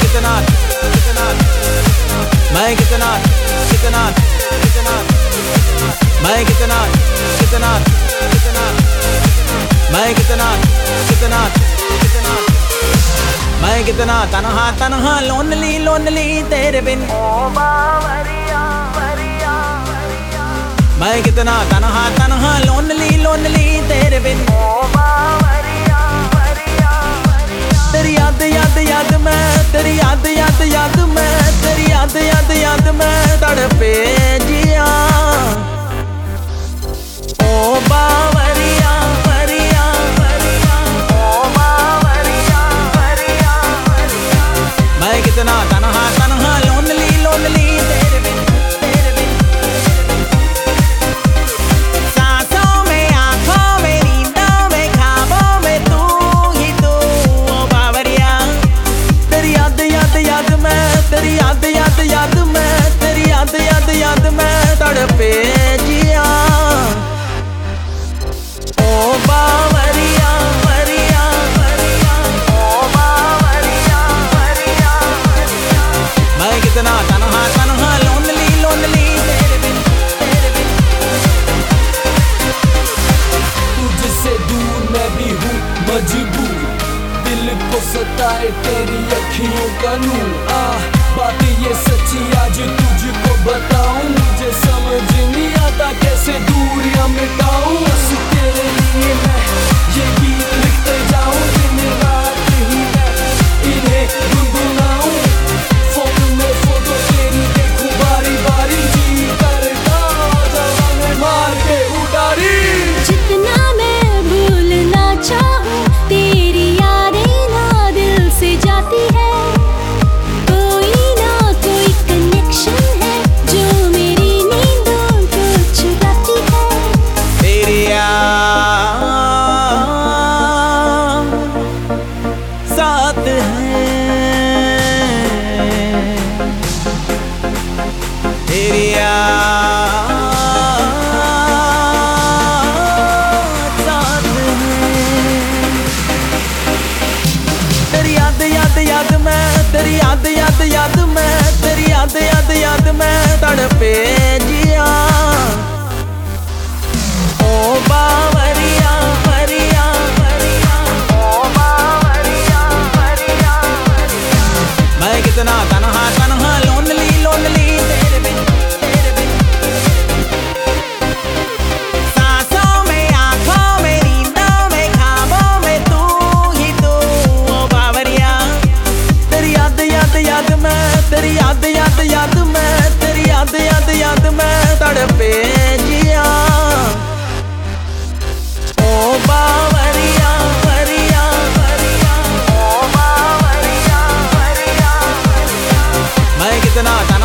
कितना कितना कितना मैं कितना कितना कितना मैं कितना कितना कितना मैं कितना कितना कितना मैं कितना तनहा तनहा, लोनली लोनली तेरे बिन। मैं कितना, तनहा तनहा, लोनली लोनली तेरे बिन। याद मैं, तेरी याद याद याद मैं, तेरी याद याद याद मैं तड़पे जिया। मैं कितना तनहा याद याद याद मैं, तेरी याद याद याद मैं तड़पे जिया। ओ बावरिया, वरिया वरिया, ओ बावरिया, वरिया वरिया। मैं कितना तनहा तनहा, लोनली लोनली तुझसे दूर मैं भी हूँ, मजबूर। दिल को सताए तेरी अखियों का नूर। याद याद याद मैं तेरी याद याद याद not.